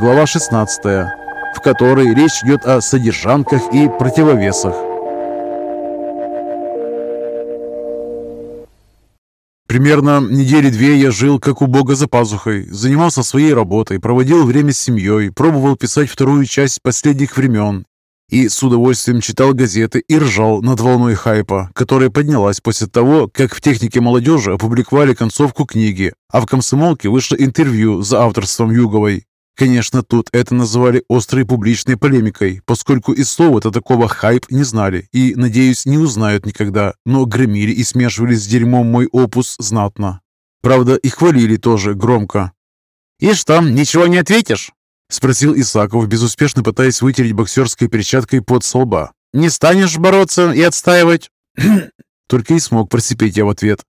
глава 16, в которой речь идет о содержанках и противовесах. Примерно недели две я жил как у бога за пазухой, занимался своей работой, проводил время с семьей, пробовал писать вторую часть последних времен и с удовольствием читал газеты и ржал над волной хайпа, которая поднялась после того, как в «Технике молодежи» опубликовали концовку книги, а в «Комсомолке» вышло интервью за авторством Юговой. Конечно, тут это называли острой публичной полемикой, поскольку и слова-то такого хайп не знали и, надеюсь, не узнают никогда, но громили и смешивали с дерьмом мой опус знатно. Правда, и хвалили тоже громко. «И что, ничего не ответишь?» — спросил Исаков, безуспешно пытаясь вытереть боксерской перчаткой под солба. «Не станешь бороться и отстаивать?» Только и смог просипеть я в ответ.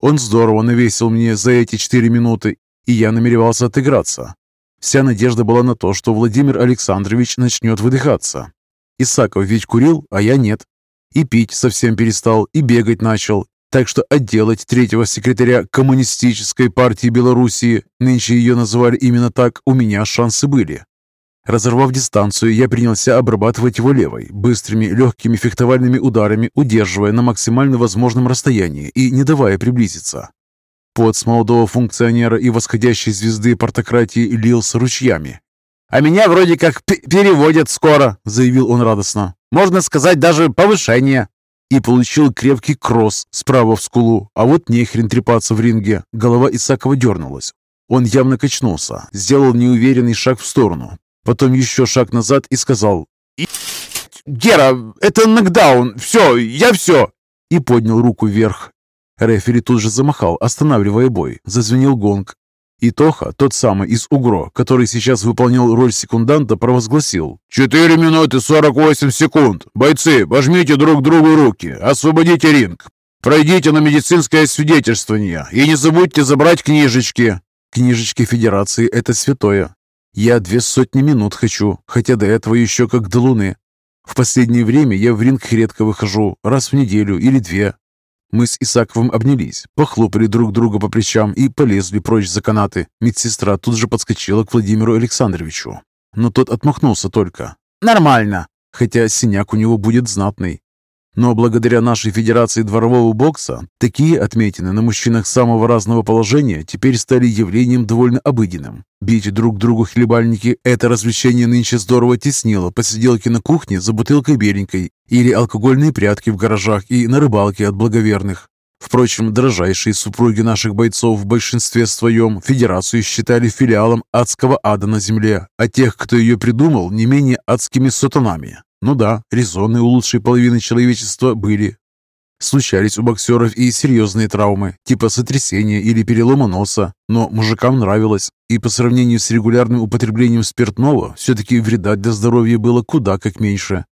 Он здорово навесил мне за эти четыре минуты, и я намеревался отыграться. Вся надежда была на то, что Владимир Александрович начнет выдыхаться. Исаков ведь курил, а я нет. И пить совсем перестал, и бегать начал. Так что отделать третьего секретаря Коммунистической партии Белоруссии, нынче ее называли именно так, у меня шансы были. Разорвав дистанцию, я принялся обрабатывать его левой, быстрыми, легкими фехтовальными ударами, удерживая на максимально возможном расстоянии и не давая приблизиться. Пот с молодого функционера и восходящей звезды портократии лился ручьями. «А меня вроде как переводят скоро», — заявил он радостно. «Можно сказать, даже повышение». И получил крепкий кросс справа в скулу. А вот нехрен трепаться в ринге. Голова Исакова дернулась. Он явно качнулся, сделал неуверенный шаг в сторону. Потом еще шаг назад и сказал «Гера, это нокдаун! Все, я все!» И поднял руку вверх. Рефери тут же замахал, останавливая бой. Зазвенел гонг. И Тоха, тот самый из УГРО, который сейчас выполнял роль секунданта, провозгласил. «Четыре минуты сорок восемь секунд. Бойцы, пожмите друг другу руки, освободите ринг. Пройдите на медицинское свидетельствование и не забудьте забрать книжечки». Книжечки Федерации – это святое. Я две сотни минут хочу, хотя до этого еще как до луны. В последнее время я в ринг редко выхожу, раз в неделю или две, мы с Исаковым обнялись, похлопали друг друга по плечам и полезли прочь за канаты. Медсестра тут же подскочила к Владимиру Александровичу. Но тот отмахнулся только. «Нормально!» Хотя синяк у него будет знатный. Но благодаря нашей Федерации дворового бокса, такие отметины на мужчинах самого разного положения теперь стали явлением довольно обыденным. Бить друг другу хлебальники – это развлечение нынче здорово теснило посиделки на кухне за бутылкой беленькой или алкогольные прятки в гаражах и на рыбалке от благоверных. Впрочем, дрожайшие супруги наших бойцов в большинстве своем Федерацию считали филиалом адского ада на земле, а тех, кто ее придумал, не менее адскими сатанами. Ну да, резоны у лучшей половины человечества были. Случались у боксеров и серьезные травмы, типа сотрясения или перелома носа, но мужикам нравилось, и по сравнению с регулярным употреблением спиртного, все-таки вреда для здоровья было куда как меньше.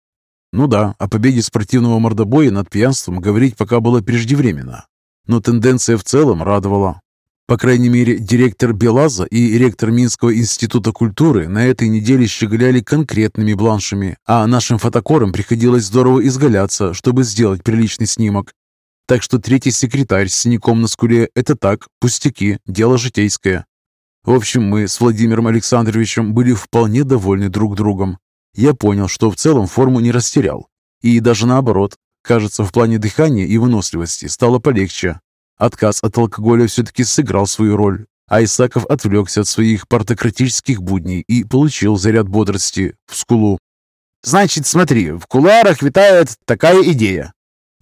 Ну да, о победе спортивного мордобоя над пьянством говорить пока было преждевременно. Но тенденция в целом радовала. По крайней мере, директор Белаза и ректор Минского института культуры на этой неделе щеголяли конкретными бланшами, а нашим фотокорам приходилось здорово изгаляться, чтобы сделать приличный снимок. Так что третий секретарь с синяком на скуле – это так, пустяки, дело житейское. В общем, мы с Владимиром Александровичем были вполне довольны друг другом. Я понял, что в целом форму не растерял. И даже наоборот, кажется, в плане дыхания и выносливости стало полегче. Отказ от алкоголя все-таки сыграл свою роль, а Исаков отвлекся от своих партократических будней и получил заряд бодрости в скулу. «Значит, смотри, в куларах витает такая идея.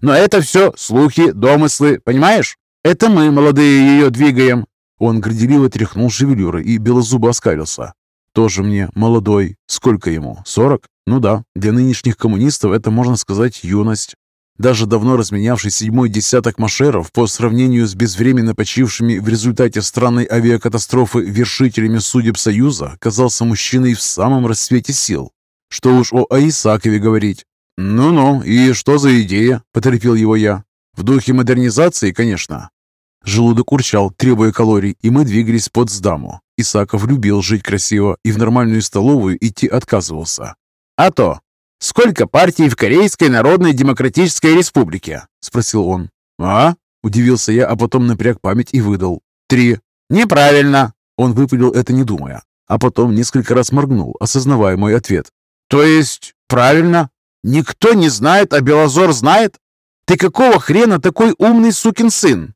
Но это все слухи, домыслы, понимаешь? Это мы, молодые, ее двигаем». Он горделиво тряхнул шевелюрой и белозубо оскалился. «Тоже мне молодой. Сколько ему? Сорок? Ну да, для нынешних коммунистов это, можно сказать, юность. Даже давно разменявший седьмой десяток машеров по сравнению с безвременно почившими в результате странной авиакатастрофы вершителями судеб Союза казался мужчиной в самом расцвете сил. Что уж о Аисакове говорить. «Ну-ну, и что за идея?» – поторопил его я. «В духе модернизации, конечно». Желудок урчал, требуя калорий, и мы двигались под сдаму. Исаков любил жить красиво и в нормальную столовую идти отказывался. «А то! «Сколько партий в Корейской Народной Демократической Республике?» – спросил он. «А?» – удивился я, а потом напряг память и выдал. «Три». «Неправильно!» Он выпалил это не думая. А потом несколько раз моргнул, осознавая мой ответ. То есть, правильно, никто не знает, а Белозор знает? Ты какого хрена такой умный сукин сын?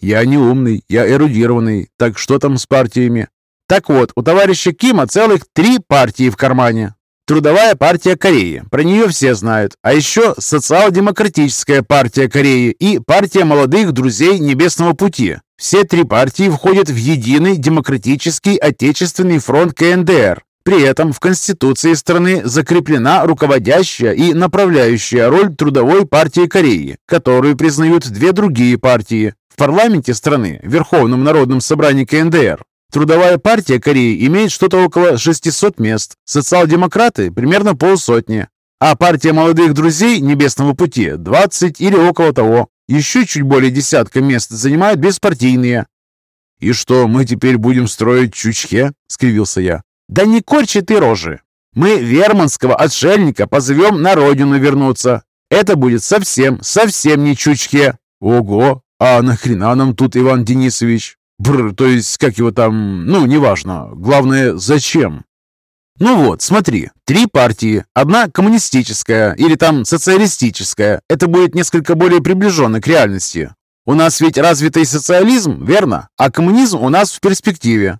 Я не умный, я эрудированный. Так что там с партиями? Так вот, у товарища Кима целых три партии в кармане. Трудовая партия Кореи, про нее все знают. А еще Социал-демократическая партия Кореи и партия молодых друзей Небесного пути. Все три партии входят в единый демократический отечественный фронт КНДР. При этом в Конституции страны закреплена руководящая и направляющая роль Трудовой партии Кореи, которую признают две другие партии. В парламенте страны, Верховном народном собрании КНДР, Трудовая партия Кореи имеет что-то около 600 мест, социал-демократы – примерно полсотни, а партия молодых друзей Небесного пути – 20 или около того. Еще чуть более десятка мест занимают беспартийные. «И что, мы теперь будем строить чучхе?» – скривился я. «Да не корчи ты рожи! Мы верманского отшельника позовем на родину вернуться. Это будет совсем, совсем не чучхе!» «Ого! А нахрена нам тут Иван Денисович?» Бр, то есть, как его там, ну, неважно. Главное, зачем? Ну вот, смотри, три партии. Одна коммунистическая или там социалистическая. Это будет несколько более приближенно к реальности. У нас ведь развитый социализм, верно? А коммунизм у нас в перспективе.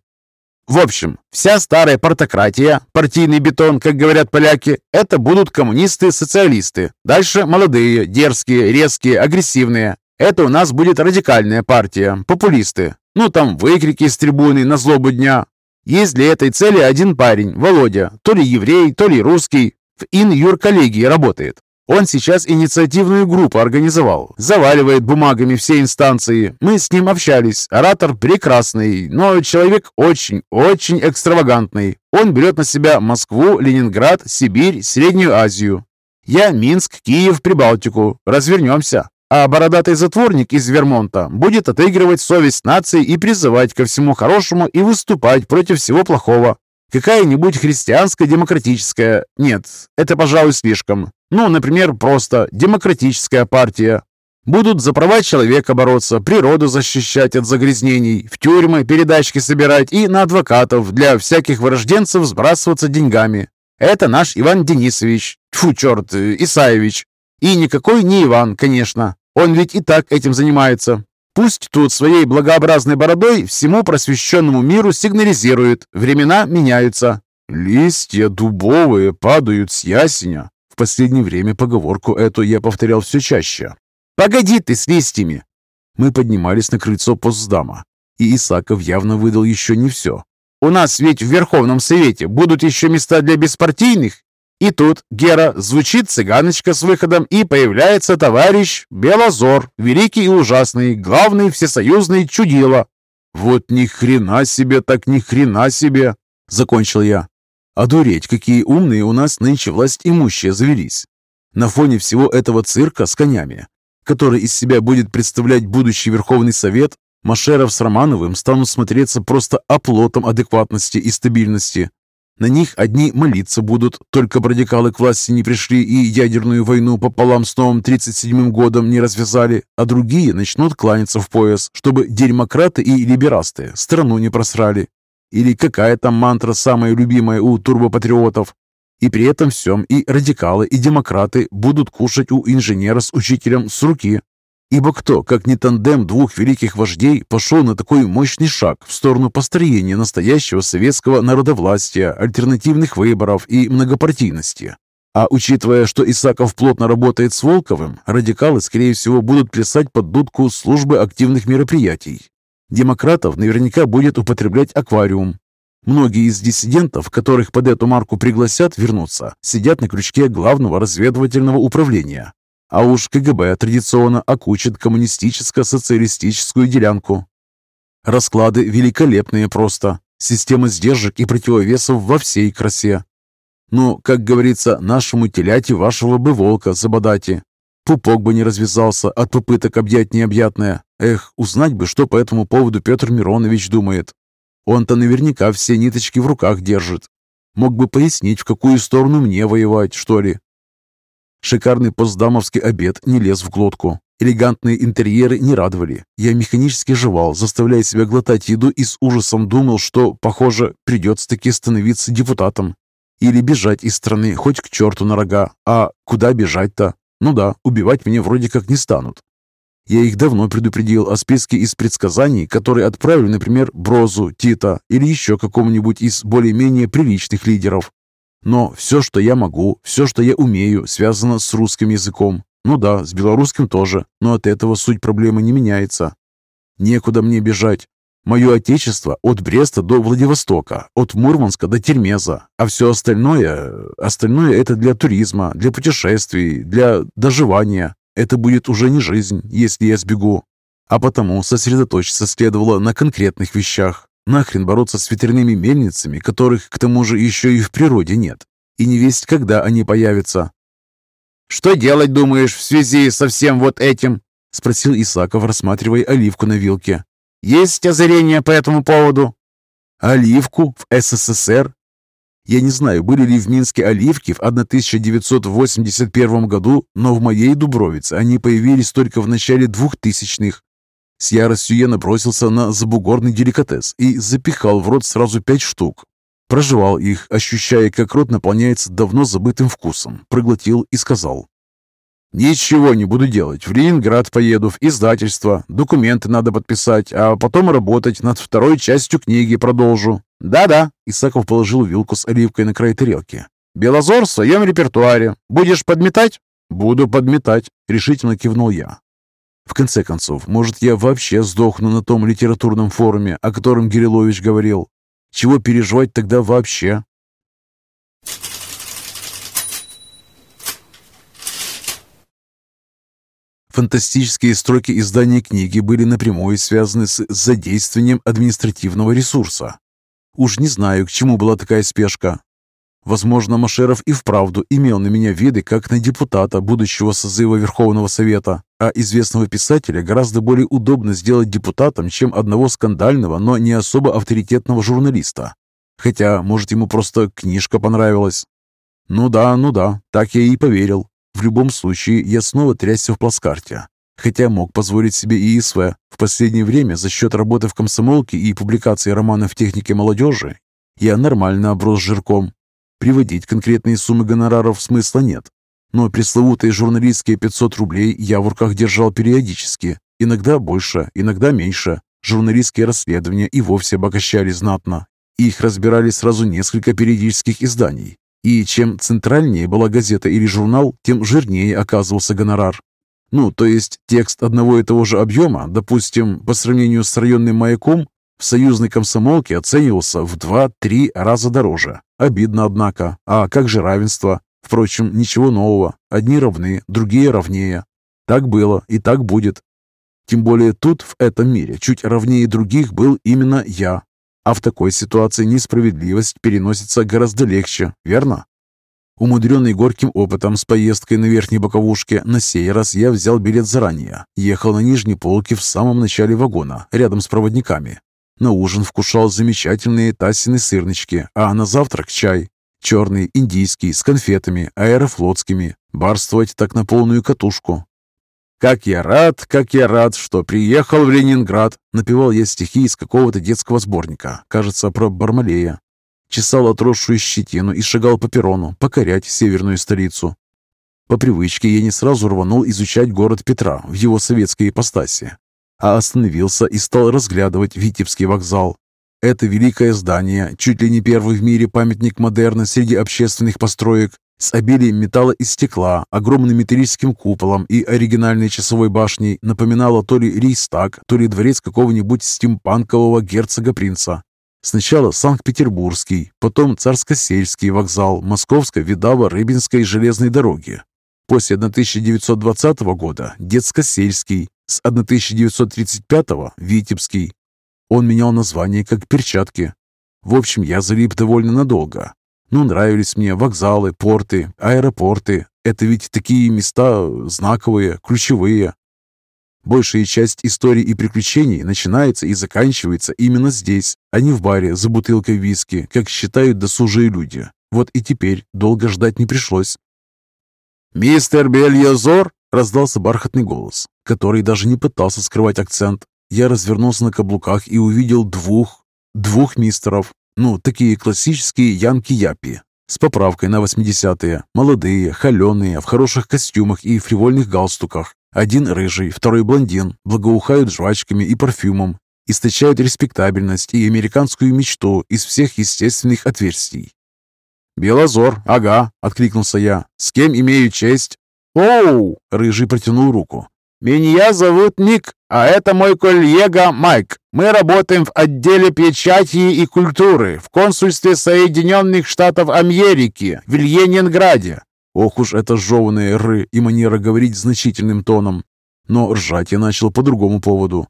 В общем, вся старая партократия, партийный бетон, как говорят поляки, это будут коммунисты-социалисты. Дальше молодые, дерзкие, резкие, агрессивные. Это у нас будет радикальная партия, популисты. Ну, там выкрики с трибуны на злобу дня. Есть для этой цели один парень, Володя, то ли еврей, то ли русский. В ин-юр-коллегии работает. Он сейчас инициативную группу организовал, заваливает бумагами все инстанции. Мы с ним общались. Оратор прекрасный, но человек очень-очень экстравагантный. Он берет на себя Москву, Ленинград, Сибирь, Среднюю Азию. Я Минск, Киев, Прибалтику. Развернемся а бородатый затворник из Вермонта будет отыгрывать совесть нации и призывать ко всему хорошему и выступать против всего плохого. Какая-нибудь христианско-демократическая... Нет, это, пожалуй, слишком. Ну, например, просто демократическая партия. Будут за права человека бороться, природу защищать от загрязнений, в тюрьмы передачки собирать и на адвокатов для всяких вырожденцев сбрасываться деньгами. Это наш Иван Денисович. Тьфу, черт, Исаевич. И никакой не Иван, конечно. Он ведь и так этим занимается. Пусть тут своей благообразной бородой всему просвещенному миру сигнализирует. Времена меняются. Листья дубовые падают с ясеня. В последнее время поговорку эту я повторял все чаще. «Погоди ты с листьями!» Мы поднимались на крыльцо постдама, и Исаков явно выдал еще не все. «У нас ведь в Верховном Совете будут еще места для беспартийных и тут, Гера, звучит цыганочка с выходом, и появляется товарищ Белозор, великий и ужасный, главный всесоюзный чудило. Вот ни хрена себе, так ни хрена себе, закончил я. Одуреть, какие умные у нас нынче власть имущие завелись. На фоне всего этого цирка с конями, который из себя будет представлять будущий Верховный Совет, Машеров с Романовым станут смотреться просто оплотом адекватности и стабильности. На них одни молиться будут, только радикалы к власти не пришли и ядерную войну пополам с новым 37-м годом не развязали, а другие начнут кланяться в пояс, чтобы дерьмократы и либерасты страну не просрали. Или какая там мантра самая любимая у турбопатриотов. И при этом всем и радикалы, и демократы будут кушать у инженера с учителем с руки. Ибо кто, как не тандем двух великих вождей, пошел на такой мощный шаг в сторону построения настоящего советского народовластия, альтернативных выборов и многопартийности? А учитывая, что Исаков плотно работает с Волковым, радикалы, скорее всего, будут плясать под дудку службы активных мероприятий. Демократов наверняка будет употреблять аквариум. Многие из диссидентов, которых под эту марку пригласят вернуться, сидят на крючке главного разведывательного управления. А уж КГБ традиционно окучит коммунистическо-социалистическую делянку. Расклады великолепные просто. Система сдержек и противовесов во всей красе. Ну, как говорится, нашему теляти вашего бы волка забодати. Пупок бы не развязался от попыток объять необъятное. Эх, узнать бы, что по этому поводу Петр Миронович думает. Он-то наверняка все ниточки в руках держит. Мог бы пояснить, в какую сторону мне воевать, что ли. Шикарный постдамовский обед не лез в глотку. Элегантные интерьеры не радовали. Я механически жевал, заставляя себя глотать еду и с ужасом думал, что, похоже, придется таки становиться депутатом. Или бежать из страны хоть к черту на рога. А куда бежать-то? Ну да, убивать меня вроде как не станут. Я их давно предупредил о списке из предсказаний, которые отправили, например, Брозу, Тита или еще какому-нибудь из более-менее приличных лидеров. Но все, что я могу, все, что я умею, связано с русским языком. Ну да, с белорусским тоже, но от этого суть проблемы не меняется. Некуда мне бежать. Мое отечество от Бреста до Владивостока, от Мурманска до Термеза, а все остальное, остальное это для туризма, для путешествий, для доживания. Это будет уже не жизнь, если я сбегу. А потому сосредоточиться следовало на конкретных вещах. Нахрен бороться с ветряными мельницами, которых к тому же еще и в природе нет. И не весть, когда они появятся. «Что делать, думаешь, в связи со всем вот этим?» Спросил Исаков, рассматривая оливку на вилке. Есть озарение по этому поводу? Оливку в СССР? Я не знаю, были ли в Минске оливки в 1981 году, но в моей Дубровице они появились только в начале 2000-х. С яростью я набросился на забугорный деликатес и запихал в рот сразу пять штук. Прожевал их, ощущая, как рот наполняется давно забытым вкусом. Проглотил и сказал. «Ничего не буду делать. В Ленинград поеду, в издательство. Документы надо подписать, а потом работать над второй частью книги продолжу». «Да-да», — Исаков положил вилку с оливкой на край тарелки. «Белозор в своем репертуаре. Будешь подметать?» «Буду подметать», — решительно кивнул я. В конце концов, может, я вообще сдохну на том литературном форуме, о котором Гирилович говорил. Чего переживать тогда вообще? Фантастические строки издания книги были напрямую связаны с задействованием административного ресурса. Уж не знаю, к чему была такая спешка. Возможно, Машеров и вправду имел на меня виды как на депутата будущего созыва Верховного Совета, а известного писателя гораздо более удобно сделать депутатом, чем одного скандального, но не особо авторитетного журналиста. Хотя, может, ему просто книжка понравилась. Ну да, ну да, так я и поверил. В любом случае, я снова трясся в плацкарте. Хотя мог позволить себе и ИСВ. В последнее время за счет работы в комсомолке и публикации романов в технике молодежи я нормально оброс жирком. Приводить конкретные суммы гонораров смысла нет. Но пресловутые журналистские 500 рублей я в руках держал периодически. Иногда больше, иногда меньше. Журналистские расследования и вовсе обогащали знатно. Их разбирали сразу несколько периодических изданий. И чем центральнее была газета или журнал, тем жирнее оказывался гонорар. Ну, то есть текст одного и того же объема, допустим, по сравнению с районным маяком, в союзной комсомолке оценивался в 2-3 раза дороже. Обидно, однако. А как же равенство? Впрочем, ничего нового. Одни равны, другие равнее. Так было и так будет. Тем более тут, в этом мире, чуть равнее других был именно я, а в такой ситуации несправедливость переносится гораздо легче, верно? Умудренный горьким опытом с поездкой на верхней боковушке, на сей раз я взял билет заранее. Ехал на нижней полке в самом начале вагона, рядом с проводниками. На ужин вкушал замечательные Тассины сырнички, а на завтрак чай. Черный, индийский, с конфетами, аэрофлотскими. Барствовать так на полную катушку. «Как я рад, как я рад, что приехал в Ленинград!» Напевал я стихи из какого-то детского сборника, кажется, про Бармалея. Чесал отросшую щетину и шагал по перрону, покорять северную столицу. По привычке я не сразу рванул изучать город Петра в его советской ипостаси, а остановился и стал разглядывать Витебский вокзал. Это великое здание, чуть ли не первый в мире памятник модерна среди общественных построек, с обилием металла и стекла, огромным металлическим куполом и оригинальной часовой башней напоминало то ли Рейстаг, то ли дворец какого-нибудь стимпанкового герцога-принца. Сначала Санкт-Петербургский, потом Царско-сельский вокзал Московско-Видаво-Рыбинской железной дороги. После 1920 года Детско-сельский, с 1935 Витебский. Он менял название как перчатки. В общем, я залип довольно надолго. Ну, нравились мне вокзалы, порты, аэропорты. Это ведь такие места знаковые, ключевые. Большая часть историй и приключений начинается и заканчивается именно здесь, а не в баре за бутылкой виски, как считают досужие люди. Вот и теперь долго ждать не пришлось. «Мистер Бельязор!» — раздался бархатный голос. Который даже не пытался скрывать акцент. Я развернулся на каблуках и увидел двух... двух мистеров. Ну, такие классические янки-япи. С поправкой на 80-е. Молодые, холеные, в хороших костюмах и фривольных галстуках. Один рыжий, второй блондин, благоухают жвачками и парфюмом, источают респектабельность и американскую мечту из всех естественных отверстий. «Белозор, ага», — откликнулся я. «С кем имею честь?» «Оу!» — Рыжий протянул руку. «Меня зовут Ник, а это мой коллега Майк. Мы работаем в отделе печати и культуры в консульстве Соединенных Штатов Америки в Ленинграде». Ох уж это жеванные «ры» и манера говорить значительным тоном. Но ржать я начал по другому поводу.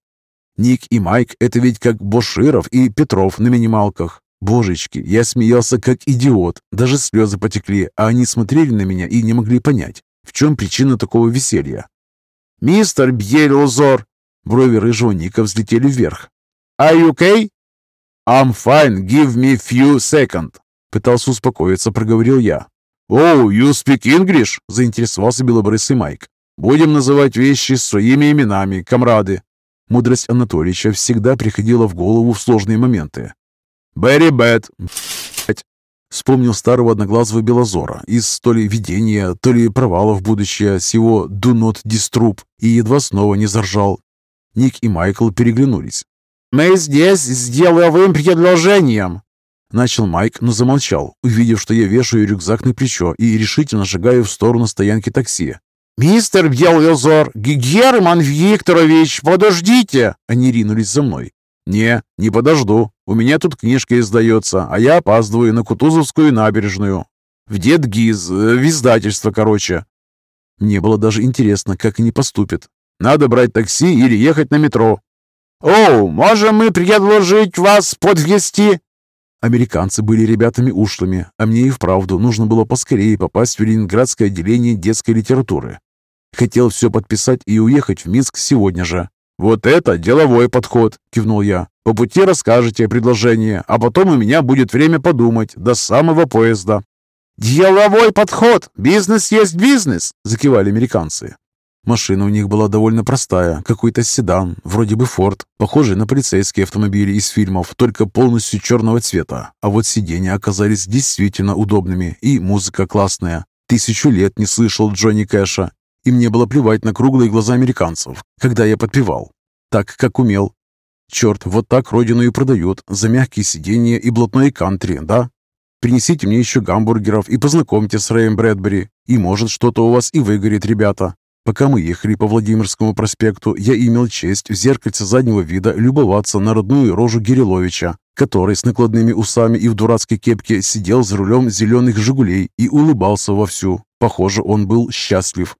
Ник и Майк — это ведь как Боширов и Петров на минималках. Божечки, я смеялся как идиот, даже слезы потекли, а они смотрели на меня и не могли понять, в чем причина такого веселья. «Мистер Бьелузор!» Брови рыжего Ника взлетели вверх. «Are you okay?» «I'm fine, give me few seconds!» Пытался успокоиться, проговорил я. «Oh, you speak English?» – заинтересовался белобрысый Майк. «Будем называть вещи своими именами, комрады». Мудрость Анатольевича всегда приходила в голову в сложные моменты. «Very bad!» Вспомнил старого одноглазого Белозора из то ли видения, то ли провала в будущее с его «Do not disturb» и едва снова не заржал. Ник и Майкл переглянулись. «Мы здесь с деловым предложением!» Начал Майк, но замолчал, увидев, что я вешаю рюкзак на плечо и решительно шагаю в сторону стоянки такси. «Мистер Белозор, Герман Викторович, подождите!» Они ринулись за мной. «Не, не подожду. У меня тут книжка издается, а я опаздываю на Кутузовскую набережную. В дед Гиз, э, в издательство, короче». Мне было даже интересно, как они поступят. «Надо брать такси или ехать на метро». «О, можем мы предложить вас подвести?» Американцы были ребятами ушлыми, а мне и вправду нужно было поскорее попасть в Ленинградское отделение детской литературы. Хотел все подписать и уехать в Минск сегодня же. «Вот это деловой подход!» – кивнул я. «По пути расскажете предложение, а потом у меня будет время подумать до самого поезда». «Деловой подход! Бизнес есть бизнес!» – закивали американцы. Машина у них была довольно простая, какой-то седан, вроде бы Форд, похожий на полицейские автомобили из фильмов, только полностью черного цвета. А вот сиденья оказались действительно удобными, и музыка классная. Тысячу лет не слышал Джонни Кэша, и мне было плевать на круглые глаза американцев, когда я подпевал. Так, как умел. Черт, вот так родину и продают, за мягкие сиденья и блатной кантри, да? Принесите мне еще гамбургеров и познакомьте с Рэем Брэдбери, и может что-то у вас и выгорит, ребята. Пока мы ехали по Владимирскому проспекту, я имел честь в зеркальце заднего вида любоваться на родную рожу Гириловича, который с накладными усами и в дурацкой кепке сидел за рулем зеленых «Жигулей» и улыбался вовсю. Похоже, он был счастлив.